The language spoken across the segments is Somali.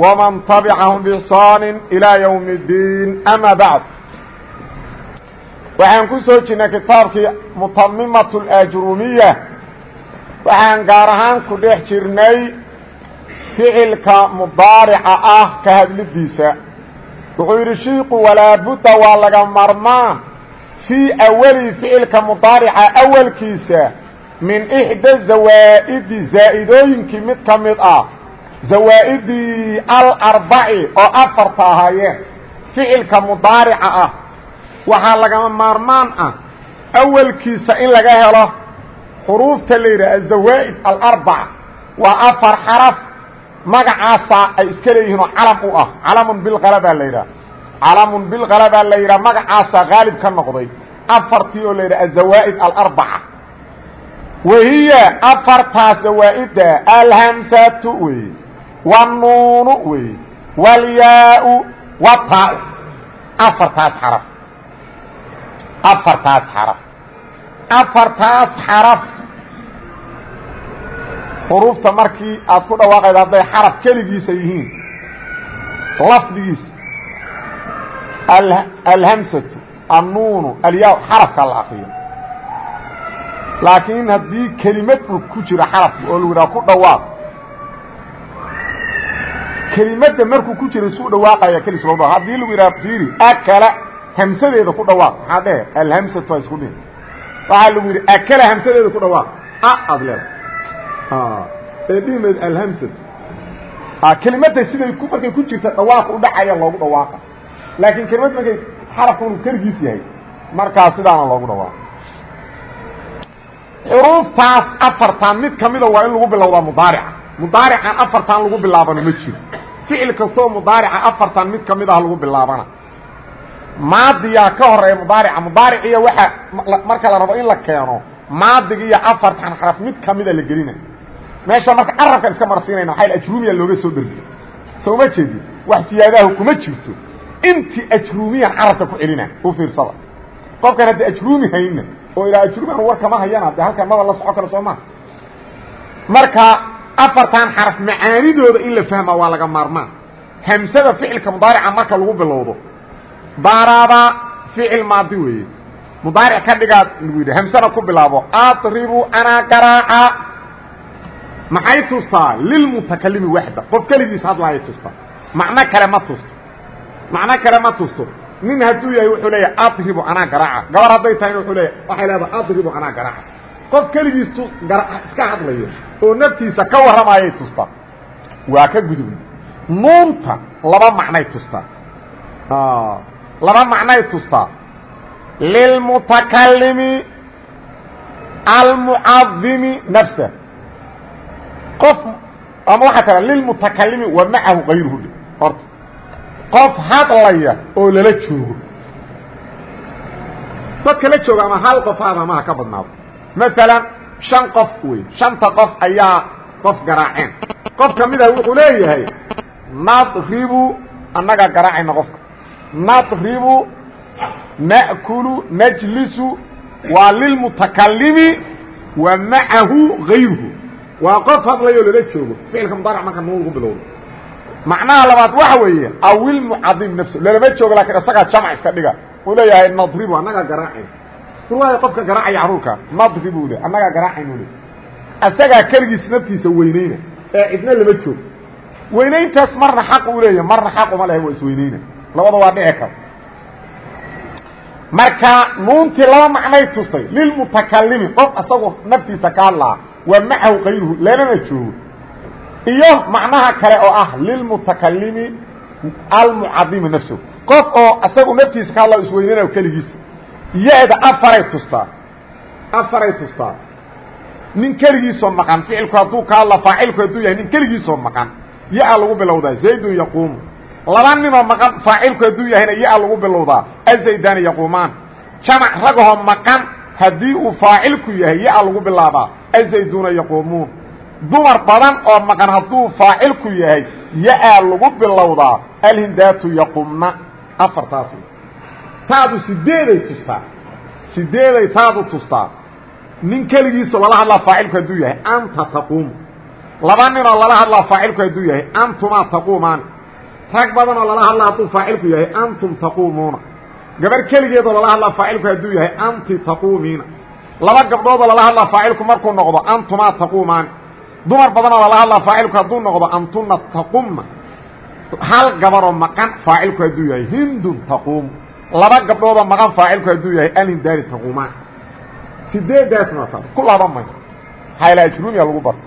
ومن تبعهم بإحsaan إلى يوم الدين أmا baعd waxaan ku soo jirnay kitaabkii mutamimaة الأjrumiya waxaan gaar ahaan ku dhex jirnay ficilka mudaarica ah ka hadlidiisa wuxuu yidhi shiiku walaabudda waa laga marmaan fii awali ficilka mudaarica awalkiisa min ixda zawaa'idi zaa'idooyinkii mid ka mid ah zawaa'idii alarbaci oo afarta ahaayeen ficilka mudaarica ah waxaa lagama maarmaan ah awalkiisa in laga helo xuruufta la yidhaha azawaa'id alarbaca waa afar xaraf magacaasaa ay iska leeyihiin oo calam u ah. Calamun bilqalabaa la yidhaha calamun bilqalabaa la yidhaha magacaasaa haalib ka noqday. Afartii oo la yidhaha azawaa'id alarbaca wahiya afartaas zawaa'idda alhamsatu wey wnuunu wey. Wlyaa wtaa afartaas xaraf. Afartaas xaraf. Afartaas xaraf. Xuruufta markii aad ku dhawaaqayda hadday xaraf keligiisa yihiin. Lafdigiisa alhamsatu annuunu alyaa xarafkaa la akriyo laakiin haddii kelimad uu ku jiro xarafka oo lagu yidhaha ku dhawaaq kelimada markuu ku jira suu dhawaaqaya kelis loo dhawaaq haddii lagu yidhaha fiiri akala hamsadeeda ku dhawaaq. Maxaa dhehe alhamsatu isku dhihin waxaa lagu yidhi akala hamsadeeda ku dhawaaq. A aad leeda ee dhihimeed alhamsatu. Kelimada siday markay ku jirta dhawaaqa udhacaya loogu dhawaaqa. Laakiin kelimad markay xarafka unu keligiis yahay markaas sidaana loogu dhawaaqa xuruuftaas afartan mid kamida waa in lagu bilowdaa mudaarica mudaarican afartan lagu bilaabano ma jiro. Ficil kastaoo mudaarica afartan mid ka mid ah lagu bilaabana. Maadiyaa ka horreeya mudaarica mudaariciya waxa marka la rabo in la keeno maadiga iyo afartan xaraf mid kamida la gelina. Meesha marka carabkan iska marsiinayna waxaa ajruumiya looga soo dergiyo soo ma jeedi wax siyaadaha kuma jirto. Intii ajruumiyan carabka ku celina u fiirsada. Qofkan haddi ajruumi hayna oo ilaa ajruumiyan war kama hayana de halkan maba la soco kale soo maa marka afartan xaraf macaanidooda in la fahmaa waa laga maarmaan. Hamsada ficilka mudaarica marka lagu bilowdo. Daraba ficil maadi weeye. Mudaaric ka dhigaad lagu yidhi hamsana ku bilaabo adribu anaa garaaca. Maxay tustaa? Lilmutakalimi waxda. Qof keligiis hadlaayay tustaa macno kale ma tusto. Macno kale ma tusto. Nin hadduu yahay wuxuu leeyahay adribu anaa garaaca. Gabar hadday tahayna wuxuu leeyahay waxay leedahay adribu anaa garaaca qof keligiis iska hadlayo oo naftiisa ka warramayay tustaa waa ka gudubna nuunta laba macnay tustaa laba macnay tustaa lilmutakalimi almucadimi nafsa. Qof ama waxaa tara lilmutakalimi wa macahu kayruhu qof hadlaya oo lala joogo. Dadka la jooga ama hal qof aad amaha ka badnaado maalan shan qof wey. Shanta qof ayaa qof garaaceen. Qof ka mid ah wuxuu leeyahay nadribu annagaa garaacayna qofka. Nadribu na'kulu najlisu waa lilmutakalimi wa macahu gayruhu waa qof hadlayoo lala joogo ficilka mudaaric marka nuun lagu bilowdo. Macnaha labaad waxa weeye awilmucadim nafso lalama joogo lakiin isagaa jamac iska dhiga. Uu leeyahay nadribu annagaa garaacayna waay qofka garaacaya caruurka nadri buu le annagaa garaacaynu le asagaa keligiis naftiisa weyneyna ee cidna lama joogto weynayntaas marna xaq uu leeyahy marna xaq uma lehay waa labada waa dhici kara marka nuuntii laba macnay tustay lilmutakalimi qof asagoo naftiisa ka hadlaa waa macahu kayruhu lanana joogo. Iyo macnaha kale oo ah lilmutakalimi almucadimi nafsahu qof oo asagu naftiisa ka hadlaa isweyneynayo keligiisa ya-da afaray tustaa. Afaray tustaa. Nin keligiisoo maqan ficilku hadduu ka hadla faacilku hadduu yahay nin keligiisoo maqan ya-a lagu bilowdaa. Zaydun yaquumu. Laba ninoo maqan faacilku hadduu yahayna ya lagu bilowdaa. Azaydaani yaquumaan. Jamac ragahoo maqan haddii uu faacilku yahay ya lagu bilaabaa. Azayduuna yaquumuun. Dumar badan oo maqan hadduu faacilku yahay ya-aa lagu bilowdaa. Alhindaatu yaqumna afartaas taadu sideeday tustaa. Sideeday taadu tustaa. Nin keligiisoo lala hadlaa faacilku hadduu yahay anta taquumu laba ninoo lala hadlaa faacilku hadduu yahay antumaa taquumaani rag badanoo lala hadlaa hadduu faacilku yahay antum taquumuuna. Gabar keligeedoo lala hadlaa faacilku hadduu yahay anti taquumiina. Laba gabdhoodoo lala hadlaa faacilku markuu noqdo antumaa taquumaani dumar badanoo lala hadlaa faacilku hadduu noqdo antuna taqumna hal gabaroo maqan faacilku hadduu yahay hindun taquumu laba gabdhoodoo maqan faacilku hadduu yahay alindaari taquumaan sideedaasna taas ku laba may. Haylaajrumiya lagu barto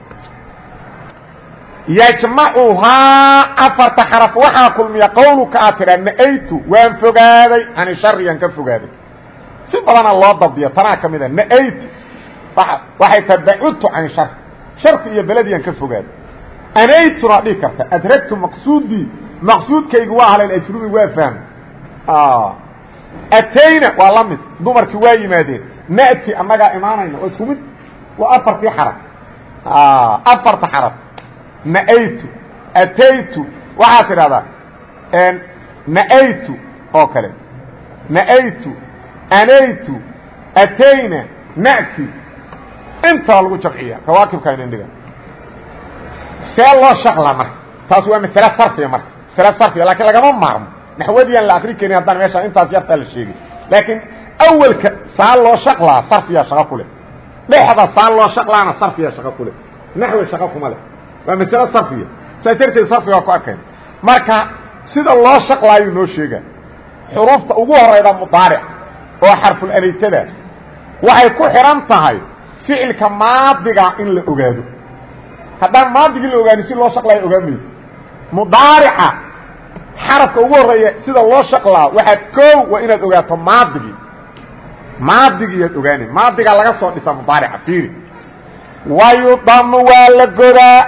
yajmacuhaa afarta xaraf waxaa kulmiya qowluka aad tidhaa na'aytu waan fogaaday cani shariyaan ka fogaaday. Si badana loo dabdiyo tanaa ka mida na'aytu waxay taha bacudtu cani shar sharki iyo belediyaan ka fogaaday. Anaytuna dhihi karta adragtu maqsuudii maqsuudkaygu waa haleen ajrumi waa fahmay atayna waa la mid. Dumarkii waa yimaadeen. Na'ti annagaa imaanayna oo isku mid. Waa afartii xaraf. Afarta xaraf. Na'aytu ataytu. Waxaad tidhahdaa na'aytu oo kale. Na'aytu anaytu atayna na'ti. Intaa lagu jamciya kawaakibkaan indhiga see loo shaqlaa marka. Taas waa masale sarfiya marka. Masale sarfiya lakiin lagama maarmo naxwadiyaan la akri karin haddaan meeshaan intaas yartaa la sheegay laakiin awelka saa loo shaqlaa sarfiya shaqo ku leh. Dhexda saa loo shaqlaana sarfiya shaqo ku leh. Naxwi shaqo kuma leh. Waa masale sarfiya saas darteed sarfiga waa ku arkayn. Marka sida loo shaqlaayuu noo sheega xuruufta ugu horayda mudaaric oo xarfulanaytada waxay ku xihan tahay ficilka maadiga in la ogaado. Haddaan maadigii la ogaanin si loo shaqlaayo ogaamayo mudaarica xarafka ugu horreeya sida loo shaqlaa waxaad koow waa inaad ogaato maadigii maadigiiyaad ogaani maadigaa laga soo dhisa mudaarica fiiri. Wayudamu waa la godaa.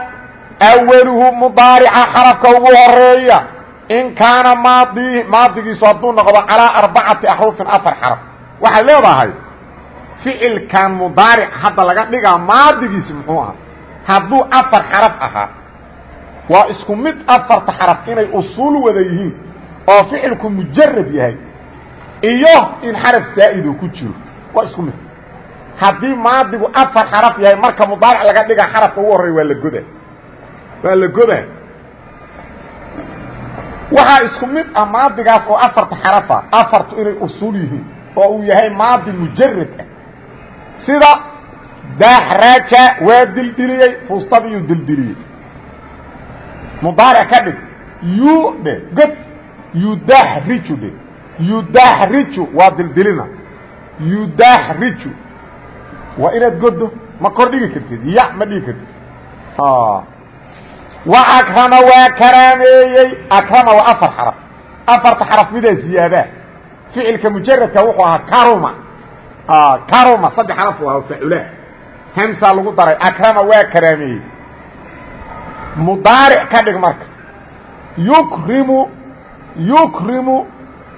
Awaluhu mudaarica xarafka ugu horreeya in kaana maadi maadigiisu hadduu noqdo calaa arbacati axrufin afar xaraf waxaad leedahay ficilkan mudaaric hadda laga dhigaa maadigiisi muxuu ahaa. Hadduu afar xaraf ahaa waa isku mid afarta xaraf inay usuul wada yihiin oo ficilku mujarad yahay iyo in xaraf zaa'id uu ku jiro. Waa isku mid. Haddii maadigu afar xaraf yahay marka mudaaric laga dhigaa xarafka ugu horreya waa la goda waa la goda waxaa isku mid ah maadigaas oo afarta xarafa afartu inay usuul yihiin oo uu yahay maadi mujarad ah. Sida daxraja waa dildiliyey fuustadiiyuu dildiliyey mudaaric ka dhig yu dhe god yudaxriju dhe yudaxriju waa dildilina yudaxriju waa inaad goddo ma kor dhigi kartid ya ma dhigi kartid wa akrama waa karaameeyey akrama waa afar xaraf afarta xaraf midaa ziyaadaa ficilka mujaradka wuxuu ahaa karuma karuma saddex xaraf u ahaa facula hamsaa lagu daray akrama waa karaameeyey mudaaric ka dhig marka. Yukrimu yukrimu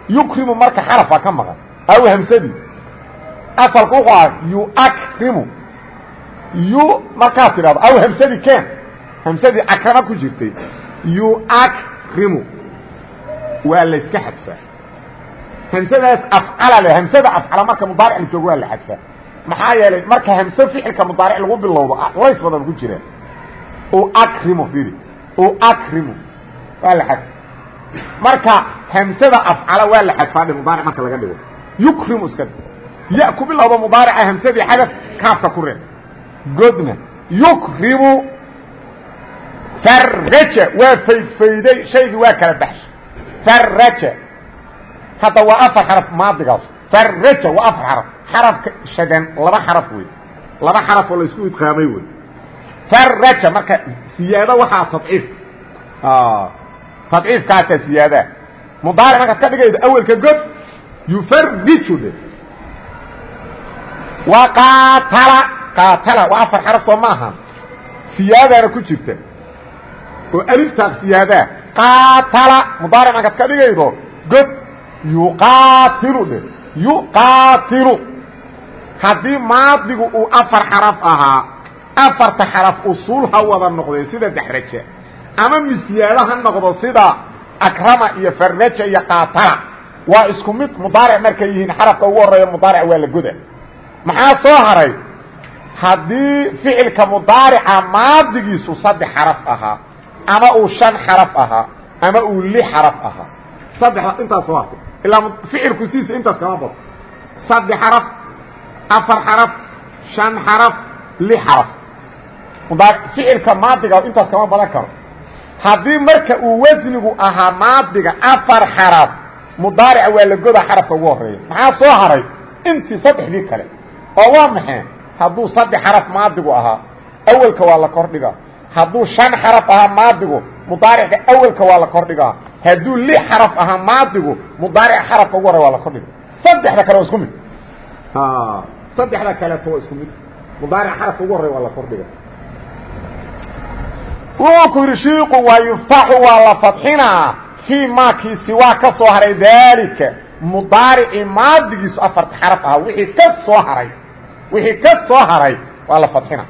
yukrimu marka xarafa ka maqan. Aw hamsadii asalku wuxuu ahaa yuakrimu. Yu markaad tidhahdo aw hamsadii ken hamsadii akrama ku jirtay. Yuakrimu. Waa layska xadfaa. Hamsadaas afcala le hamsada afcala marka mudaaric la joogo waa la xadfaa. Maxaa yeelay marka hamse ficilka mudaaric lagu bilowdo lays badan ku jira uakrimu iri uakrimu waa la xadfa marka hamsada afcala waa la xadfaa dhe mudaaric marka laga dhigo. Yukrimu iska ya ku bilowdo mudaarica hamsadii xadaf kaafka ku reeb. Godna yukrimu faraja waa faydfayday shaygii waa kala baxshay. Faraja hadda waa afar xaraf maadigaas. Faraja waa afar xaraf. Xarafka shadan laba xaraf wey laba xaraf oo la isku idqaamay wey faraja marka siyaado waxaa tadciif. Tadciifkaasaa siyaadaha mudaaric markaad ka dhigaydo awelka god yufariju dhe wa qaatala qaatala waa afar xaraf soo ma ahan siyaadaana ku jirta. Oo aliftaas siyaadaha qaatala mudaaric markaad ka dhigaydo god yuqaatilu dhe yuqaatilu. Haddii maadigu uu afar xaraf ahaa afarta xaraf usuul ha wada noqdeen sida daxraja. Ama misyaado ha noqdo sida akrama iyo farraja iyo qaatala waa isku mid mudaaric markay yihiin xarafka ugu horreeya mudaaric waa la goda maxaa soo haray? Haddii ficilka mudaarica maadigiisu saddex xaraf ahaa ama uu shan xaraf ahaa ama uu lix xaraf ahaa. Saddexda intaas soo hartay ilaa ficilku siisa intaas kama bado saddex xaraf afar xaraf shan xaraf lix xaraf ficilka maadiga intaas kama badan karo. Haddii marka uu wasnigu ahaa maadiga afar xaraf mudaarica waa la goda xarafka ugu horreeya maxaa soo haray? Intii saddexdii kale. Oo waa maxay? Hadduu saddex xaraf maadigu ahaa awelka waa la kordhigaa. Hadduu shan xaraf ahaa maadigu mudaaricka awelka waa la kordhigaa. Hadduu lix xaraf ahaa maadigu mudaarica xarafka ugu horeya waa la kordhiga saddexda kale waa isku mid. Saddexda kaleeto waa isku mid. Mudaaric xarafka ugu horeya waa la kordhiga wuxuu ku yidhi shiiku waa yuftaxu waa la fadxinaa fii maakii siwaa ka soo haray daalika. Mudaaricii maadigiisu afarta xaraf ahaa. Wixii ka soo haray wixii ka soo haray waa la fadxinaa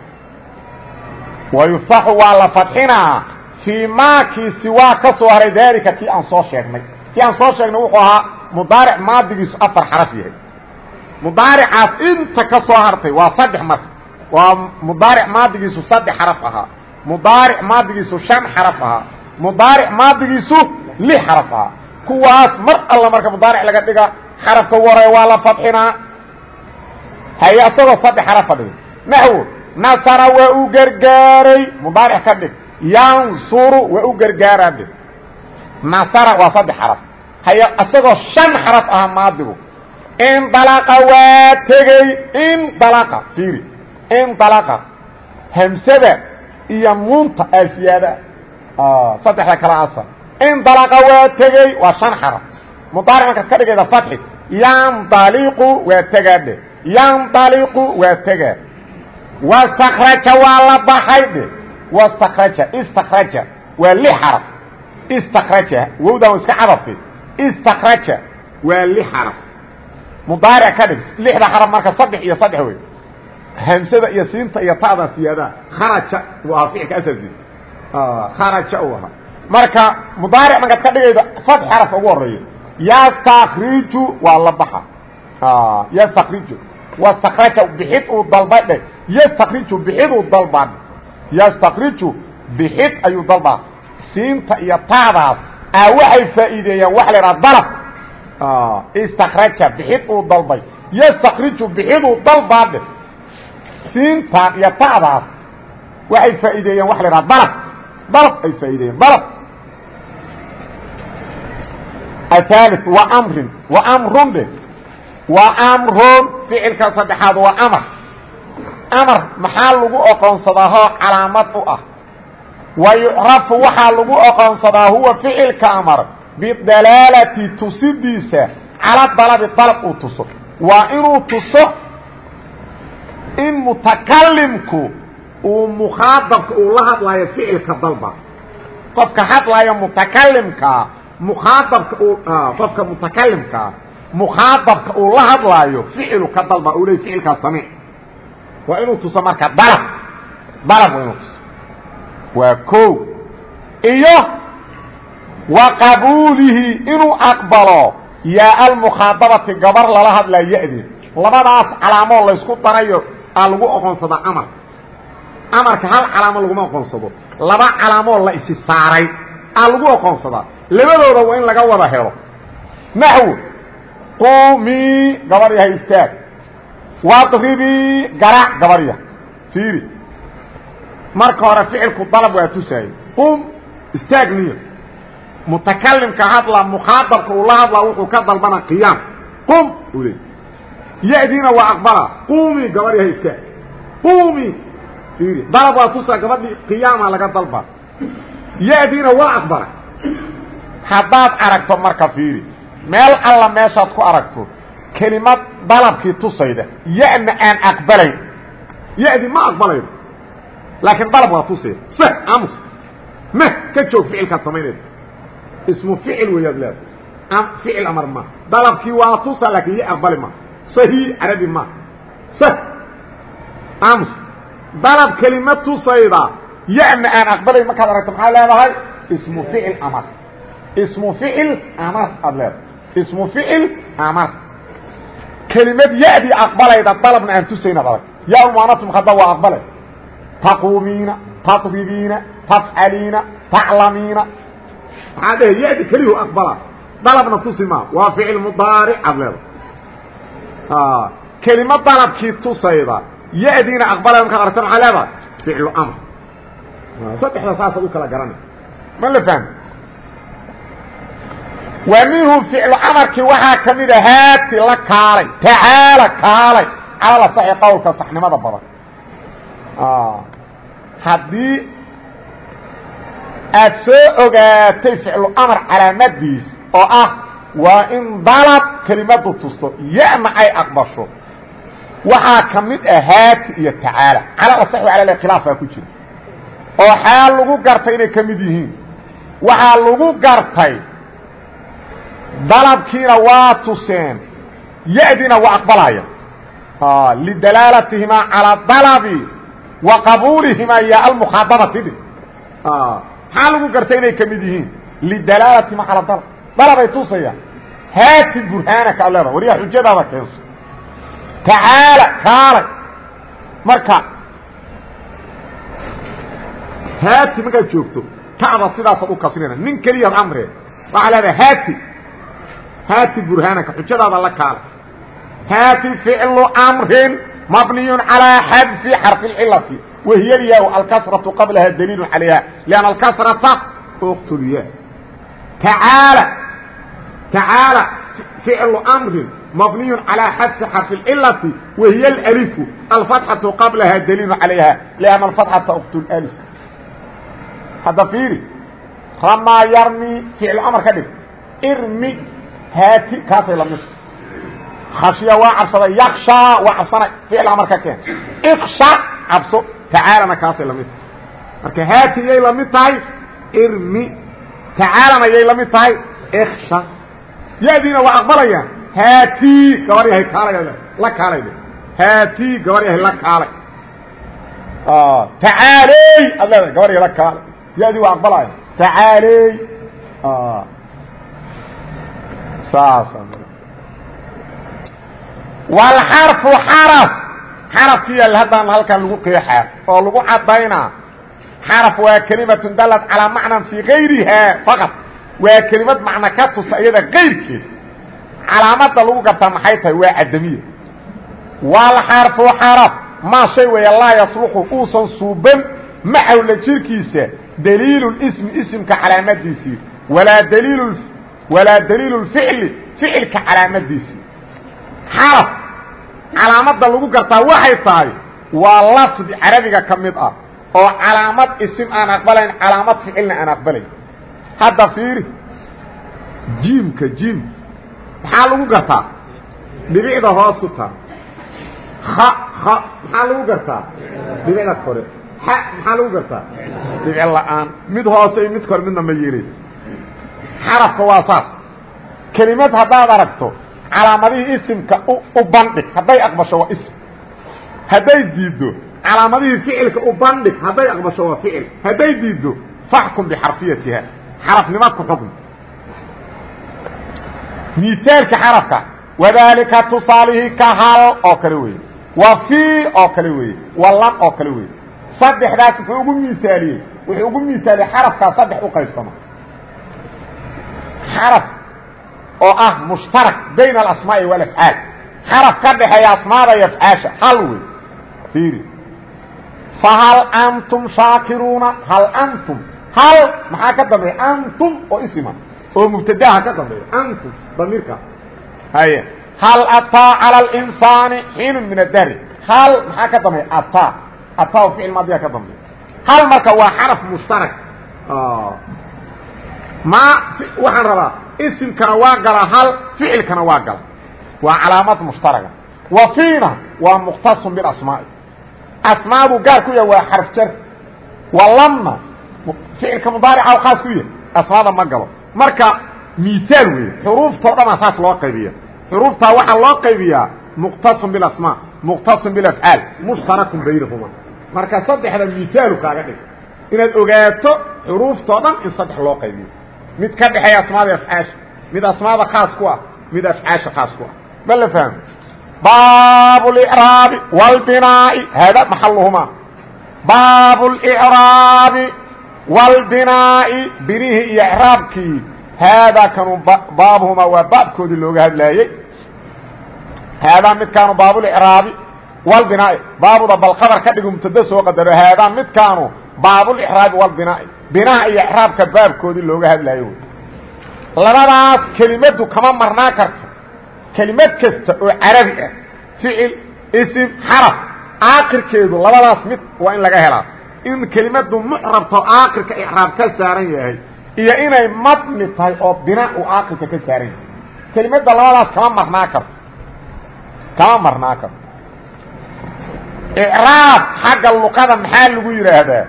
wa yuftaxu waa la fadxinaa fii maakii siwaa ka soo haray daalika. Kii aan soo sheegnay. Kii aan soo sheegnay wuxuu ahaa mudaaric maadigiisu afar xaraf yahay. Mudaaricaas inta ka soo hartay waa saddex marka. Waa mudaaric maadigiisu saddex xaraf ahaa mudaaric maadigiisu shan xaraf ahaa mudaaric maadigiisu lix xaraf ahaa. Kuwaas mar alla marka mudaaric laga dhiga xarafka horeya waa la fadxinaa haye asagoo saddex xarafa dhigay. Naxwo nasara waa u gargaaray mudaaric ka dhig. Yansuru waa u gargaaraa dhig. Nasara waa saddex xaraf. Haye asagoo shan xaraf ahaa maadigu. Indalaqa waa tegey indalaqa fiiri. Indalaqa hamsada iyo nuunta aasiyaada saddexda kala asal. Indalaqa waa tegey waa shan xaraf. Mudaaric markaad ka dhigayda fatxi. Yandaliqu waa tegaa dhe yandaliqu waa tegaa. Wastakraja waa la baxay dhe. Wastakraja istakraja waa lix xaraf. Istakraja wowdan iska cadafay istakraja waa lix xaraf. Mudaaric ka dhig lixda xaraf marka saddex iyo saddex wey hamsada iyo siinta iyo ta'da siyaadaha kharaja uu ahaa ficilka asalkiisa kharaja uu ahaa. Marka mudaaric markaad ka dhigaydo fad xarafka ugu horreeya yastakriju waa la baxa. Yastakriju wastakraja bixid uu dalbay dhe. Yastakriju bixid uu dalbaa yastakriju bixid ayuu dalbaa siinta iyo ta'daas a waxay faa'iideeyaan waxa la idhaha dalab. Istakraja bixid uu dalbay. Yastakriju bixid uu dalbaa siintan iyo ta'daas waxay faa'iideeyeen waxa la yidhaha dalab. Dalab ay faa'iideeyeen dalab. Ahaali waa amrin waa amrun dheh waa amrun ficilka saddexaad waa amar. Amar maxaa lagu oqoonsadaa hoo calaamad u ah? Wa yucrafu waxaa lagu oqoonsadaa huwa ficilka amar. Bidalaalati tusidiisa. Cala dalabi dalab uu tuso. Waa inuu tuso in mutakalimku uu mukhaadabka uu la hadlaayo ficilka dalba. Qofka hadlaya mutakalimkaa mukhaadabka uu qofka mutakalimkaa mukhaadabka uu la hadlaayo ficilu ka dalba u ley ficilkaa samiic waa inuu tuso marka dalab. Dalab waa inuu tuso. Waa ko iyo wa qabuulihi inuu aqbalo yaa almukhaadabati gabar lala hadlaa ya-deed labadaas calaamoo laysku darayo aa lagu oqoonsadaa amar amarka hal calaamo laguma oqoonsado laba calaamoo la isi saaray aa lagu oqoonsadaa labadooda waa in laga wada helo. Naxwo qumii gabar yahay istaag. Wadribii garaac gabar yahay. Fiiri. Marka hore ficilku dalab waa tusaayey. Qum istaag niyo. Mutakalimka hadla mukhaadabka uu la hadlaa wuxuu ka dalbana qiyaam. Qum uu leey ya-diina waa aqbala qumii gabar yahay qumii fiiri dalab waa tusaa gabadhii qiyaama laga dalba ya-diina waa aqbala haddaad aragto marka fiiri meel alla meeshaad ku aragto kelimad dalabkii tusayda ya-na aan aqbalayn ya-di ma aqbalaydo laakiin dalab waa tusayda s amus mah ka joog ficilkaad samaynayda ismu ficil weyaad leeda ficil amar ma dalabkii waa tusa laakiin ya aqbali ma sahi carabi ma. Ams dalab kelima tusayda. Yana aan aqbalay markaad aragto maxaa leedahay? Ismu ficil amar. Ismu ficil amar aad leedahay ismu ficil amar. Kelimad yadii aqbalayda dalabna aan tusayn ad arag ya muanatu mukada waa aqbalay. Taquumiina tadribiina tafcaliina taclamiina maxaa dhehe yadi kelihu aqbala. Dalabna tusi maa waa ficil mudaaric aad leedahay kelima dalabkii tusayda yadiina aqbalay markaad aragto maxaa leedahay ficlu amr saddexda saasaad u kala garanay ma la fahmi wa minhu ficlu amarkii waxaa ka mida haati la kaalay tacaala kaalay calal asaxi qowlka saxnimada badan haddii aad soo ogaatay ficlu amar calaamadiis oo ah waa in dalab kelimadu tusto yana ay aqbasho. Waxaa ka mid ah haati iyo tacaala. Calal asaxi ala khilaafaa ku jira. Oo xaal lagu gartay inay ka mid yihiin. Waxaa lagu gartay dalabkiina waa tuseen yadiina waa aqbalaya lidalaalatihimaa calى dalabi wa qabuulihimaa ya almukhaadabati dhi maxaa lagu gartay inay ka mid yihiin. Lidalaalatihimaa calى dalab. Dalabay tusayaan haati burhaanaka ad leeda wariyaa xujadaada keenso tacaala kaalay marka haati markaad joogto ta'da sidaasaad u kasrinayna nin keliyaad amree waxaa leedahay haati haati burhaanaka xujadaada la kaala haati ficlu amrin mabniy calىa xadfi xarfi اcilati wahiy lyaa alkasraةu qablaha daliil calayha لأnna alkasrata oktulya tacaala tacaala ficlu amrin mabniy calىa xadfi xarfi اcilati wahiy اlأlifu alfatxaةu qablaha daliil calayha لأnna alfatxata oktl lf hadda fiiri ramaa yarmi ficlu amar ka dhig irmi haati kaasay lamid khashiya waa cabsaday yakshaa waa cabsanay ficil amar ka keen iksha cabso tacaalana kaasay lamid tahay marka haati yay lamid tahay irmi tacaalana yay lamid tahay iksha yadiina waa aqbalayaan haati gabar yahay kaalay la kaalay haati gabar yahay la kaalay. Tacaaley ad leedahay gabar yahay la kaalay. Yadii waa aqbalaya. Tacaaley. Saas. Wlxarfu xaraf. Xarafkii yaal haddaan halkan lagu qeexaa oo lagu cadaynaa xaraf waa kelimatun dalad calaa macnan fii gayrihaa faqad waa kelimad macno ka tusta iyada kayrkeed calaamada lagu gartaa maxay tahay waa cadamiya wlxarfu xaraf maa shay weeye laa yasluxu uusan suuban. Macawla jirkiisa daliilu ismi isimka calaamadiisii. Walaa daliil walaa daliilu ficli ficilka calaamadiisii. Xaraf calaamada lagu gartaa waxay tahay waa lafdi carabiga ka mid ah oo calaamad isim aan aqbalayn calaamad ficilna aan aqbalayn hadda fiiri. Jiimka jiim. Maxaa lagu gartaa? Dhibicda hoos ku taa ha ha maxaa lagu gartaa? Dhibicda kore. Xa maxaa lagu gartaa? Dhibic la'aan. Mid hoose iyo mid kore midna ma yeelin xarafka waa saas. Kelimad haddaad aragto calaamadihii isimka u bandhig hadday aqbasho waa ism. Hadday diiddo calaamadihii ficilka u bandhig hadday aqbasho waa ficil. Hadday diiddo faxkum bixarfiyatiha xarafnimad ku xukm miaalka xarafka wadaalika tusaalihii ka hal oo kale weeye wa fii oo kale weeye wa lam oo kale weeye saddexdaas wuxuu ugu miaaliyey wuxuu ugu miaaliyey xarafkaa saddex u qaybsama xaraf oo ah mushtarak bayn alasmaa'i walafcaal xaraf ka dhexeeya asmaada iyo afcaasha hal wey fiiri. Fahal antum shaakiruuna? Hal antum hal maxaa ka dambeeya? Antum oo isima. Oo mubtadaha ka dambeeya. Antum damiirka. Haye. Hal ataa calى اlinsaani xiinu min adahri hal maxaa ka dambeeya? Ataa. Ataa oo ficil maadiya ka dambeeya. Hal marka waa xaraf mushtarak. Ma waxaan rabaa isimkana waa gala hal ficilkana waa gala. Waa calaamad mushtaraga. Wa fiina waa mukhtasun biasmaa'i asmaadu gaar ku yahay waa xarf jar. Wa lamna ficilka mudaarica khaas ku yahay asmaada ma galo. Marka miaal wey xuruuftao dhamaa saas loo qaybiya xuruuftaa waxaa loo qaybiyaa muqtasim biasmaa muqtasim bilafcaal mushtarakun baynahuma. Marka saddexda miaalu kaaga dhig. Inaad ogaato xuruuftao dhan in saddex loo qaybiyo. Mid ka dhexeeya asmaada afcaasha mid asmaada khaas ku ah mid afcaasha khaas ku ah. Ma la fahmo baabu lraabi wاlbinaai hada maxaluhumaa baabu lraabi wاlbinaa'i binihii iyo icraabkii haadaa kanu baabuhumaa waa baabkoodii looga hadlaayey haadaa midkaanu baabulcraabi wlbinaa'i baabuda bal khabar ka dhigu mubtada soo qadaro haadaa midkaanu baabulcraabi wlbinaa'i binaha iyo icraabka baabkoodii looga hadlaayo labadaas kelimadu kama marnaa karto kelimad kasta oo carabi ah ficil isim xaraf aakirkeedu labadaas mid waa in laga helaa in kelimadu mucrabto aakirka icraab ka saaran yahay iyo inay madni tahay oo binaa uu aakirka ka saaran yahay. Kelimada labadaas kama marnaa karto. Kama marnaa karto. Icraab xagga luqada maxaa lagu yidhaahdaa?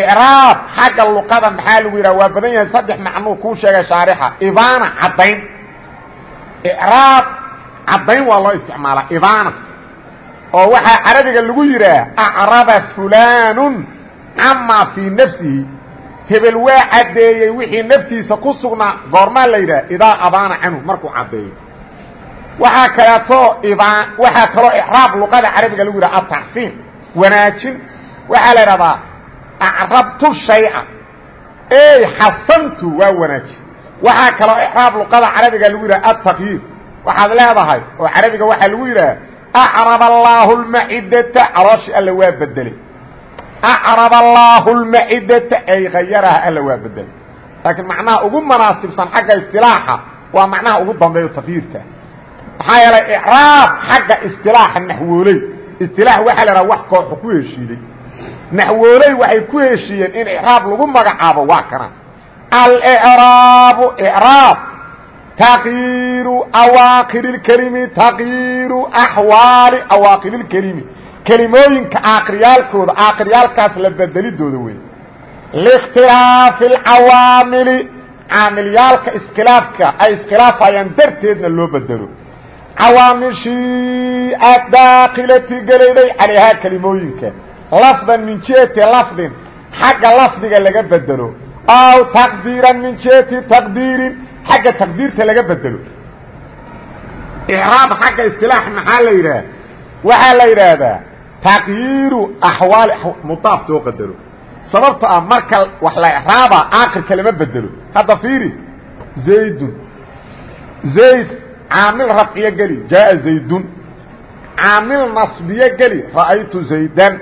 Icraab xagga luqada maxaa lagu yidhahda waa badan yahay saddex macnuu kuu sheegay shaarixa. Ibaana caddayn. Icraab caddayn waa loo isticmaalaa ibaana oo waxaa carabiga lagu yidhaah acraba fulaanun camaa fii nafsihi. Hebel waa caddeeyey wixii naftiisa ku sugnaa goormaa la yidhaha idaa abaana canhu markuu caddeeyo waxaa kaleeto waxaa kaloo icraab luqada carabiga lagu yidhaha atacsiin wanaajin. Waxaa la idhahdaa acrabtu shayca ey xasantu waa wanaaji waxaa kaloo icraab luqada carabiga lagu yidhaha ataqyiir waxaad leedahay oo carabiga waxaa lagu yidhaha acrab allaahu lmacidata calooshii alla waa bedeley acrab allaahu lmacidata ay hayaraha alla waa bedelay laakiin macnaha ugu munaasibsan xagga istilaaxa waa macnaha ugu dambeeyo taqyiirka maxaa yeelay icraab xagga istilaaxa naxwooley istilaax waxaa la idhaha wax kooxu ku heshiiday naxwooley waxay ku heshiiyeen in icraab lagu magacaabo waa kana alcraabu icraab taqyiiru awaakir اkelimi taqyiiru axwaali awaakir اlkelimi kelimooyinka aakiryaalkooda aakiryaalkaas la bedelidooda wey likhtilaafi اlcawaamili caamilyaalka iskhilaafka ay iskhilaafayaan darteedna loo bedelo cawaamishii addaakilati gelayday calayhaa kelimooyinka. Lafdan min jihati lafdin xagga lafdiga laga bedelo aw taqdiiran min jihati taqdiirin xagga taqdiirta laga bedelo icraab xagga istilaax maxaa la yidhaah waxaa la taqyiiru axwaali mudaaf soo qadaro sababto ah marka wax la icraaba aakirka lama bedelo hadda fiiri zaydun zayd caamil rafciyo geli jaaa zaydun caamil nasbiyo geli ra'aytu zaydan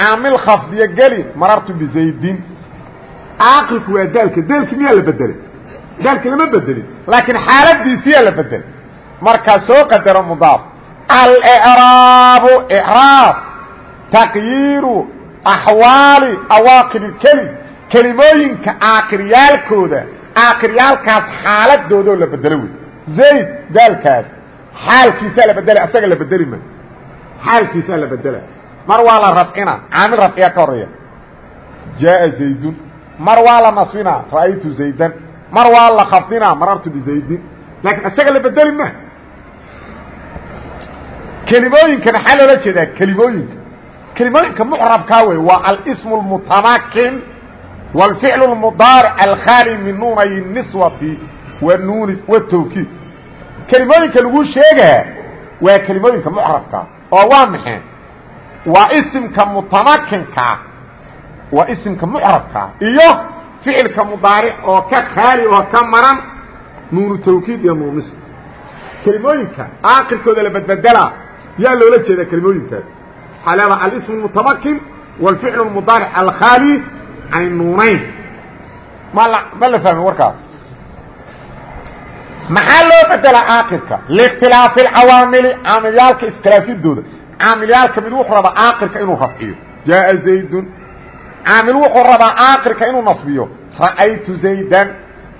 caamil khafdiyo geli marartu bizaydin aakirku waa daalka daalki miyaa la bedelay daalki lama bedelin laakiin xaaladiisiyaa la bedelay markaa soo qadaro mudaaf alcraabu craab taqyiiru axwaali awaaqir kelim kelimooyinka aakiryaalkooda aakiryaalkaas xaaladoodoo la bedelo wey zayd daalkaas xaalkiisaa la bedela asaga la bedeli ma xaalkiisaa la bedela mar waa la rafcina caamil rafciya ka horreeya jaaa zaydun mar waa la nasbinaa ra'aytu zaydan mar waa la khafdinaa marartu bizaydin laakiin isaga la bedeli ma kelimooyinka maxaa loola jeedaa kelimooyinka kelimooyinka mucrabkaa wey waa alsm اlmutamakin wاlficl اmudaaric alkhaali min nuunay niswati wanuuni watawkiid kelimooyinka lagu sheegaa waa kelimooyinka mucrabkaa oo waa maxay waa isimka mutamakinkaa waa isimka mucrabkaa iyo ficilka mudaaric oo ka khaali oo ka maran nuunu tawkiid iyo nuunis kelimooyinka aakirkooda la badbedelaa yaa loola jeedaa kelimooyinkaas waxaa leedaha alism اmutamakin wاlficl اmudaaric alkhaali can nuunayn ma la ma la fahmi warkaas maxaa loo bedelaa aakirka likhtilaafi اcawaamili caamilyaalka iskhilaafidooda caamilyaalka mid wuxuu rabaa aakirka inuu rafciyo jaaa zaydun caamil wuxuu rabaa aakirka inuu nasbiyo ra'aytu zaydan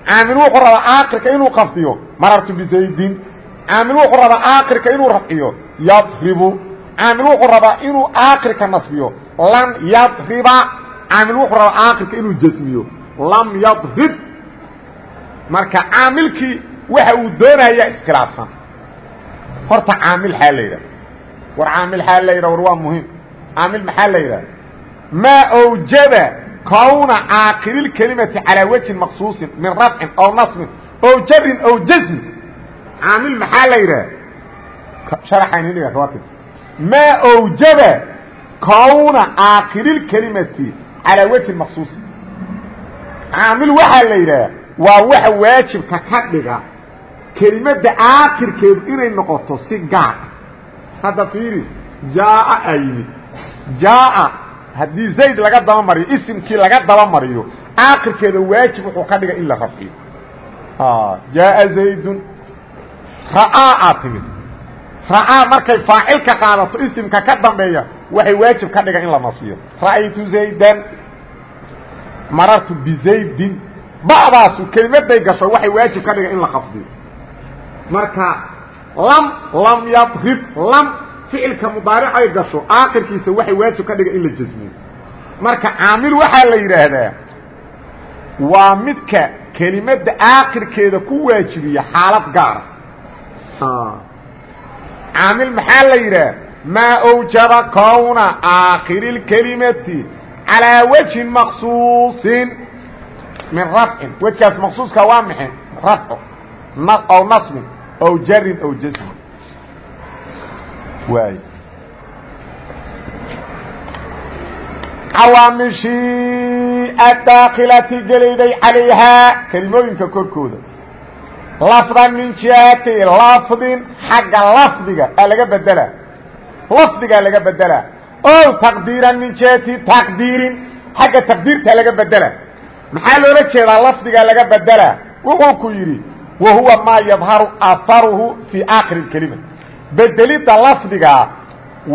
caamil wuxuu rabaa aakirka inuu qafdiyo marartu bizaydin caamil wuxuu rabaa aakirka inuu rafciyo yadribu. Caamil wuxuu rabaa inuu aakirka nasbiyo. Lam yadriba. Caamil wuxuu rabaa aakirka inuu jasmiyo. Lam yadrib. Marka caamilkii waxa uu doonaya iskhilaafsan horta caamil xaa la yidhah war caamil xaa la yidhah war waa muhiim. Caamil maxaa la yidhah maa awjaba kowna caaqililkelimati calaa wejhin maqsuusin min rafcin aw nasbin. Ow jarin aw jasmin caamil maxaa la yidhah sharaxayniniga kawarti maa awjaba kowna caaqililkelimati calaa wejhin maqsuusin caamil waxaa la yidhaah waa waxa waajibka ka dhiga kelimadda aakirkeedu inay noqoto si gaar hadda fiiri jaaa aa yimid jaaa haddii zayd laga daba mariyo isimkii laga daba mariyo aakirkeeda waajib wuxuu ka dhigay in la rafciyo jaaa zaydun ra'aa aad timid ra'aa markay faacil ka qaadato isimka ka dambeeya waxay waajib ka dhigan in la nasbiyo. Ra'aytu zaydan marartu bizaydin ba'daasu kelimaday gasho waxay waajib ka dhigan in la khafdiyo marka lam lam yadrib lam ficilka mudaaricay gasho aakirkiisa waxay waajib ka dhigan in la jasmiyo marka caamil waxaa la yidhaahdaa waa midka kelimadda aakirkeeda ku waajibiya xaalad gaara caamil maxaa la yidhaah? Maa awjaba kowna aakhiri اlkelimati calىa wejhin maqsuusin min rafcin wejkaas maqsuuska waa maxay rafco ow nasbin ow jarin ow jasmin waay. Cawaamishii addaakilati gelayday calayhaa kelimooyinka korkooda lafdan min jihati lafdin xagga lafdiga aa laga bedelaa lafdigaa laga bedelaa o taqdiiran min jihati taqdiirin xagga taqdiirtaa laga bedela. Maxaa loola jeedaa lafdigaa laga bedelaa wuxuu ku yidhi wa huwa maa yadharu aharuhu fii aakhiri اkelima bedelidda lafdigaa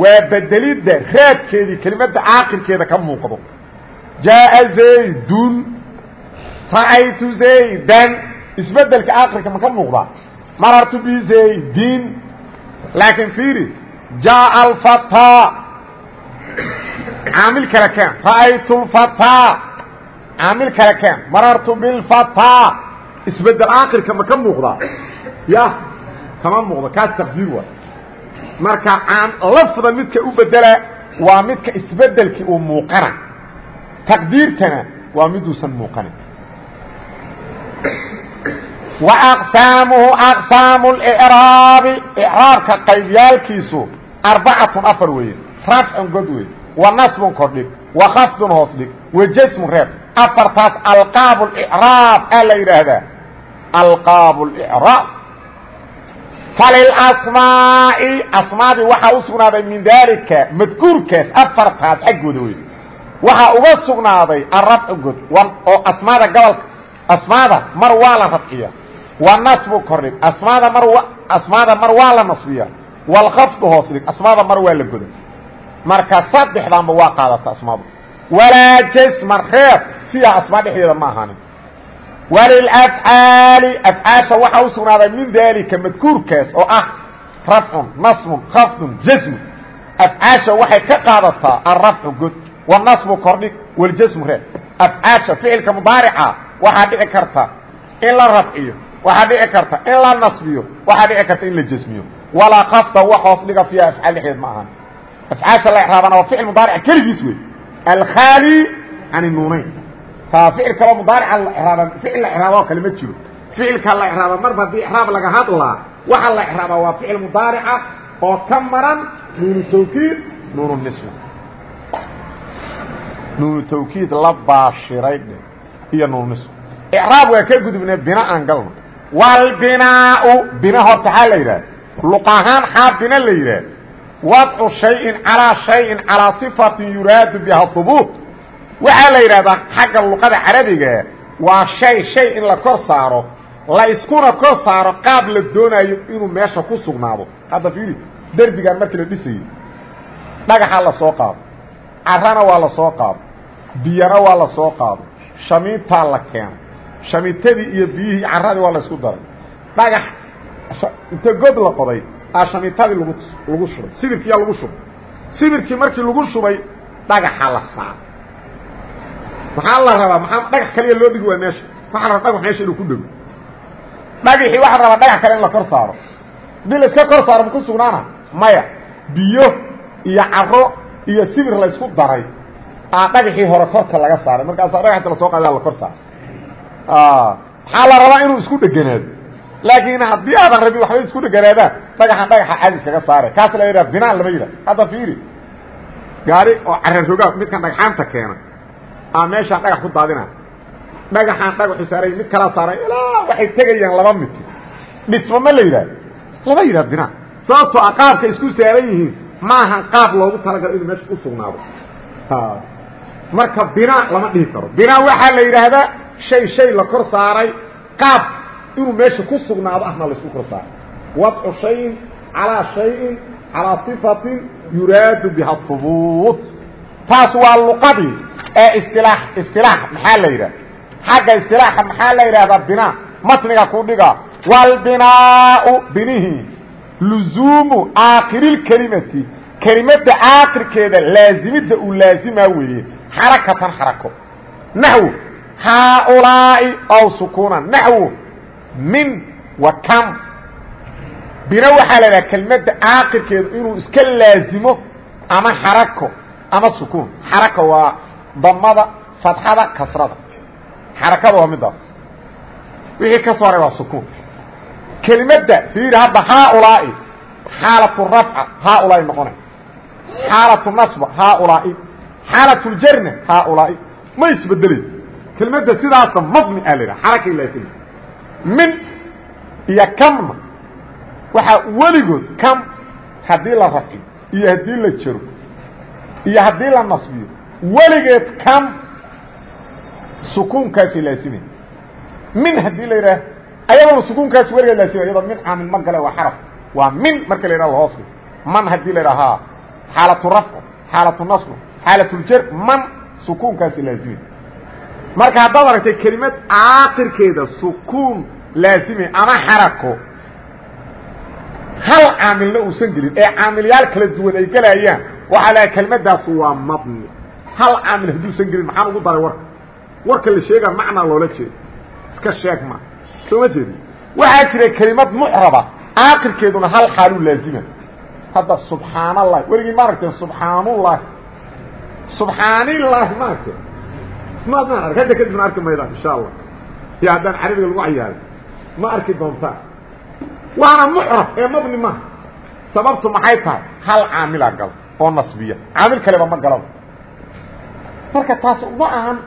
waa bedelidda raadkeedii kelimadda aakhirkeeda ka muuqdo. Jaaa zaydun ra'aytu zaydan isbeddelka aakhirka ma ka muuqdaa marartu bizaydin laakiin fiiri jaaa alfataa caamil kale keen. Ra'aytu lfataa caamil kale keen. Marartu bilfataa isbeddel aakhirka ma ka muuqdaa ya kama muuqdo kaas taqdiir waay marka lafda midka u bedela waa midka isbedelkii uu muuqana. Taqdiirtana waa miduusan muuqanin aqsaamuhu aqsaamu lcraabi icraabka qaybyaalkiisu arbacatun afar weeye rafcun god wey wa nasbun kordhig wa khafdun hoos dhig wa jasmun reeb afartaas alqaab اlcraab aa la yidhaahdaa alqaab اlcraab falilasmaa'i asmaadii waxaa u sugnaaday min daalika madkuurkaas afartaas xaggooda wey waxaa uga sugnaaday arafcu god oo asmaada gobolka asmaada mar waa la rafciya wa nasbu kordhig asmaada mar asmaada mar waa la nasbiya walkhafdu hoos dhig asmaada mar waa la goda. Marka saddexdaanba waa qaadata asmaadu. Walaa jasma reeb fiiha asmaa dhexdeeda ma ahaanin. Walilafcaali afcaasha waxaa u sugnaaday min daalika madkuurkaas oo ah rafcun nasbun khafdun jasmun afcaasha waxay ka qaadataa alrafcu god. Wanasbu kordhig waljasmu reeb afcaasha ficilka mudaarica waxaa dhici karta in la rafciyo waxaa dhici karta in la nasbiyo waxaa dhici karta in la jasmiyo walaa khafda wax hoos dhiga fiiha afcaal dhexdeed ma ahan. Afcaasha la iraabana waa ficil mudaaric keligiis wey alkhaali can nuunayn taa ficil kaloo mudaarica la iraaba ficil la iraaboo kale ma jiro. Ficilka la iraaba marba haddii iraab laga hadlaa waxa la iraabaa waa ficil mudaarica oo ka maran nuunu tawkiid nuunu niswa. Nuunu tawkiid la baashiray iyo nuunu niswa. Icraab waa ka gudubnay bina aan galno walbinaau bina horta xaa la yidhaha luq ahaan xaa bina la yidhaah wadcu shayin calaa shayin calaa sifatin yuraadu biha hubuut waxaa la yidhahdaa xagga luqada carabiga waa shay shay in la kor saaro la iskuna kor saaro qaab la doonaayo inuu meesha ku sugnaado. Hadda fiiri derbigaan markii la dhisayey dhagaxaa la soo qaado carana waa la soo qaado biyana waa la soo qaado shamiintaa la keenay shamiitadii iyo biyihii caradii waa la isku daray. Dhagax inta god la qoday aa shamiitadii lagu lagu shubay. Sibirkiyaa lagu shubay. Sibirkii markii lagu shubay dhagaxa la saaray. Maxaa la rabaa? Maxaa dhagax kaliya loo dhigi waa meesha? Waxaa la rabaa dhagax meesha inuu ku dhego dhagixii waxaa rabaa dhagax kale in la kor saaro. Haddii la iska kor saaro ma ku sugnaana? Maya biyo iyo caro iyo sibir la isku daray. Aa dhagaxii hore korka laga saaray. Markaasaa dhagaxta la soo qaada la kor saaro maxaa la rabaa inuu isku dheganaado laakiin haddii aadan rabin waxbay isku dheganaadaan dhagaxan dhagaxa caadi iskaga saare. Kaas la yidhaha binaa lama yidhah hadda fiiri. Gaari oo cararogaa midkan dhagxaanta keena aa meeshaan dhagax ku daadina dhagaxaan dhagaxu saaray mid kalaa saaray ilaa waxay tegayaan laba mitir dhismo ma la yidhah lama yidhah binaa sababtoo a qaabka isku saaran yihiin maahan qaab loogu talagalo inuu meesha ku sugnaado. Marka binaa lama dhihi karo. Binaa waxaa la yidhaahdaa shay shay la kor saaray qaab inuu meesha ku sugnaado ahna la isku kor saaray. Wadcu shayin calaa shayin calaa sifatin yuraadu biha hubuut taas waa luqadii ee istilaax istilaax maxaa la yidhaha xagga istilaaxa maxaa la yidhahdaa binaa matniga ku dhiga. Walbinaau binihi luzuumu aakirilkelimati kelimadda aakirkeeda laazimidda uu laazimaa weeye. Xarakatan xarako. Naxw haaulaa'i ow sukuunan naxwu min wa kam bina waxaa la idhaha kelmadda aakirkeedu inuu iska laazimo ama xarako ama sukuun xaraka waa damada fatxada kasrada xarakada waa midaas wixii ka soo haray waa sukuun kelimadda fiiri hadda haaulaa'i xaalatu rafca haaulaa'i noqonay xaalatu nasba haaulaa'i xaalatu ljarna haaulaa'i ma isbedelay kelmadda sidaasa mabni aa la yidhaha xarakay laazima min iyo kamna waxaa weligood kam haddii la rafciyo iyo haddii la jaro iyo haddii la nasbiyo weligeed kam sukuunkaasi laazimay min haddii la yidhaah ayadoona sukuunkaasi weligeed laazimay iyadoo min caamil ma gale waa xaraf. Waa min marka la yidhah hoos man haddii la yidhaha xaalatu rafc xaalatu nasb xaalatu ljar man sukuunkaasi laazimay marka haddaad aragtay kelimad caaqirkeeda sukuun laazimay ama xarako hal caamilna uusan gelin ee caamilyaal kala duwan ay gelayaan waxaa laha kelmadaasu waa mabni. Hal caamil hadduusan gelin maxaan ugu daray warka? Warka la sheegaa macnaa loola jeedo. Iska sheeg ma. Soo ma jeedi waxaa jira kelimad mucraba aakirkeeduna hal xaaluu laazima hadda subxaan allahi weligii ma aragteen subxaanullahi subxaanillaahi ma ma arg hadda kadibna arki maydaan insha allah iyo haddaan carabiga lagu cayaaray ma arki doontaan waana mucrab ee mabni maha sababtu maxay tahay? Hal caamilaa galo oo nasbiya. Caamil kaleba ma galaba marka taas ma ahan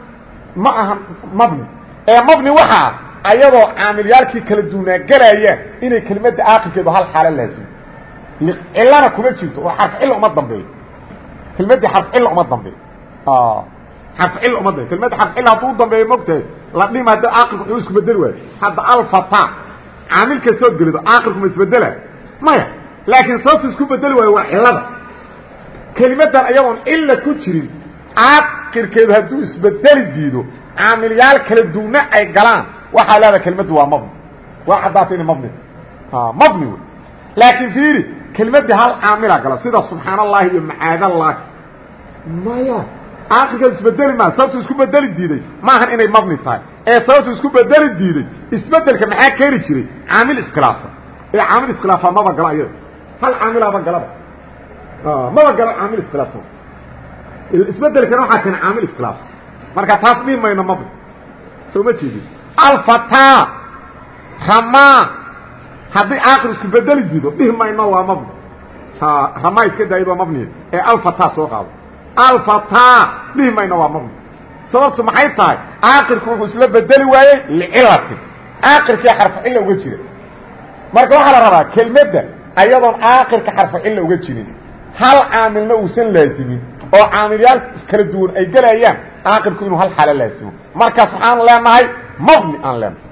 ma ahan mabni. Ee mabni waxaa ayadoo caamilyaalkii kala duunaa gelayaan inay kelimadda aakirkeedu hal xaalo laazimo cilana kuma jirto. Oo xarf cilla uma dambeeyo. Kelmaddii xarf cilla uma dambeeyo xarf cilla uma dambeyo kelmadda xarf cilla hadduu dambeeyo mogtahay la dhima hadda aakirku wuxuu isku bedeli waayo. Hadda alfata caamil kastood gelido aakirku ma isbedela. Maya laakiin sababtu isku bedeli waayo waa cillada. Kelimaddan ayagoon cilla ku jirin aakirkeedu hadduu isbedeli diido caamilyaal kala duuna ay galaan waxaa leedaha kelmaddu waa mabni. Waa caddaatay ina mabni. Mabni wey. Laakiin fiiri kelmaddii hal caamila gala sida subxaan allahi iyo macaadallaahi. Maya aakirkeedu isbedeli maa sababtu isku bedeli diiday. Maahan inay mabni tahay. Ee sababtu isku bedeli diiday isbeddelka maxaa keeni jiray? Caamil iskhilaafa ee caamil iskhilaafa maba gala iyada hal caamilaaba galaba. Maba galo caamil iskhilaafsa isbedelkana waxaa keena caamil iskhilaaf marka taas dhihi mayno mabni. Soo ma jeedin alfataa ramaa haddii aakir isku bedeli diido dhihi mayno waa mabni. Ramaa iska daayid waa mabniya ee alfataa soo qaado alfataa dhihi mayno waa mabni sababtu maxay tahay? Aakirku wuxuu isla bedeli waayey licilatin aakirkii xarfu cilla uga jira. Marka waxaa la rabaa kelmadda ayadoon aakirka xarfu cilla uga jirin. Hal caamilna uusan laazimin oo caamilyaal kala duwan ay gelayaan aakirku inuu hal xaalo laazimo. Markaas waxaan leenahay mabni aan leenahay.